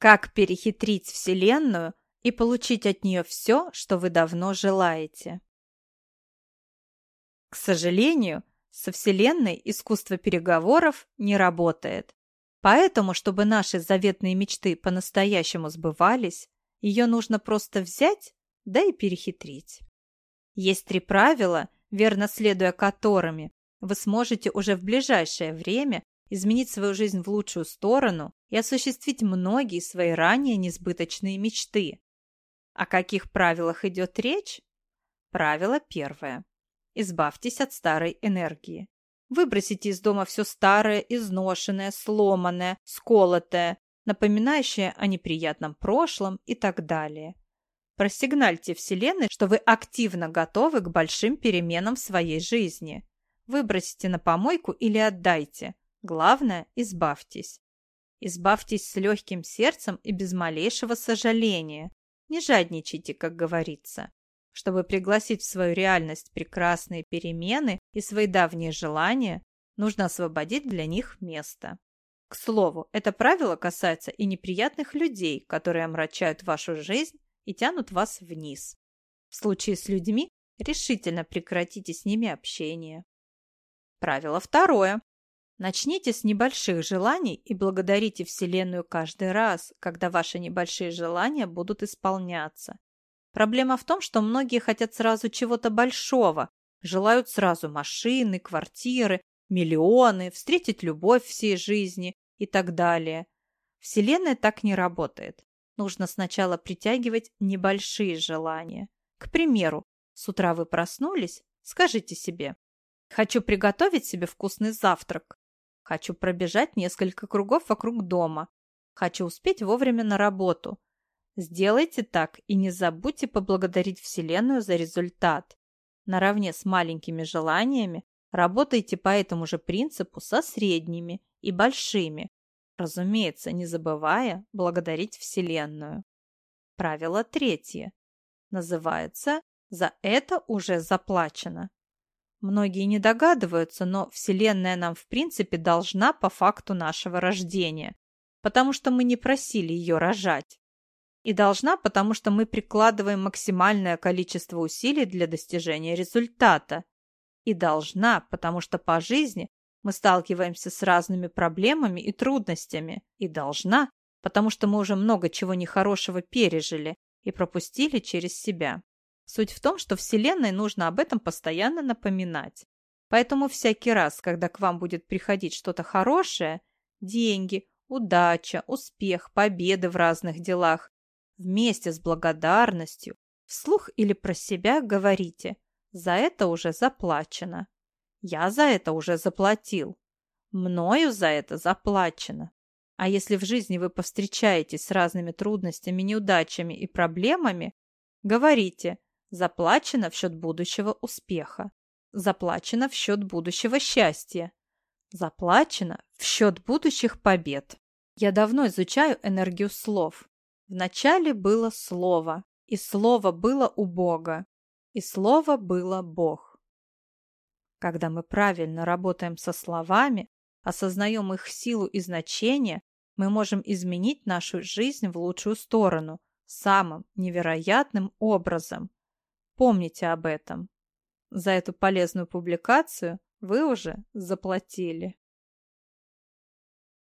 Как перехитрить Вселенную и получить от нее все, что вы давно желаете. К сожалению, со Вселенной искусство переговоров не работает. Поэтому, чтобы наши заветные мечты по-настоящему сбывались, ее нужно просто взять, да и перехитрить. Есть три правила, верно следуя которыми вы сможете уже в ближайшее время изменить свою жизнь в лучшую сторону и осуществить многие свои ранее несбыточные мечты. О каких правилах идет речь? Правило первое. Избавьтесь от старой энергии. Выбросите из дома все старое, изношенное, сломанное, сколотое, напоминающее о неприятном прошлом и так далее. Просигнальте Вселенной, что вы активно готовы к большим переменам в своей жизни. Выбросите на помойку или отдайте. Главное – избавьтесь. Избавьтесь с легким сердцем и без малейшего сожаления. Не жадничайте, как говорится. Чтобы пригласить в свою реальность прекрасные перемены и свои давние желания, нужно освободить для них место. К слову, это правило касается и неприятных людей, которые омрачают вашу жизнь и тянут вас вниз. В случае с людьми решительно прекратите с ними общение. Правило второе. Начните с небольших желаний и благодарите Вселенную каждый раз, когда ваши небольшие желания будут исполняться. Проблема в том, что многие хотят сразу чего-то большого, желают сразу машины, квартиры, миллионы, встретить любовь всей жизни и так далее. Вселенная так не работает. Нужно сначала притягивать небольшие желания. К примеру, с утра вы проснулись, скажите себе «Хочу приготовить себе вкусный завтрак. Хочу пробежать несколько кругов вокруг дома. Хочу успеть вовремя на работу. Сделайте так и не забудьте поблагодарить Вселенную за результат. Наравне с маленькими желаниями работайте по этому же принципу со средними и большими, разумеется, не забывая благодарить Вселенную. Правило третье. Называется «За это уже заплачено». Многие не догадываются, но Вселенная нам в принципе должна по факту нашего рождения, потому что мы не просили ее рожать. И должна, потому что мы прикладываем максимальное количество усилий для достижения результата. И должна, потому что по жизни мы сталкиваемся с разными проблемами и трудностями. И должна, потому что мы уже много чего нехорошего пережили и пропустили через себя. Суть в том, что Вселенной нужно об этом постоянно напоминать. Поэтому всякий раз, когда к вам будет приходить что-то хорошее, деньги, удача, успех, победы в разных делах, вместе с благодарностью, вслух или про себя говорите «За это уже заплачено». «Я за это уже заплатил». «Мною за это заплачено». А если в жизни вы повстречаетесь с разными трудностями, неудачами и проблемами, говорите – Заплачено в счет будущего успеха. Заплачено в счет будущего счастья. Заплачено в счет будущих побед. Я давно изучаю энергию слов. Вначале было слово, и слово было у Бога, и слово было Бог. Когда мы правильно работаем со словами, осознаем их силу и значение, мы можем изменить нашу жизнь в лучшую сторону самым невероятным образом. Помните об этом. За эту полезную публикацию вы уже заплатили.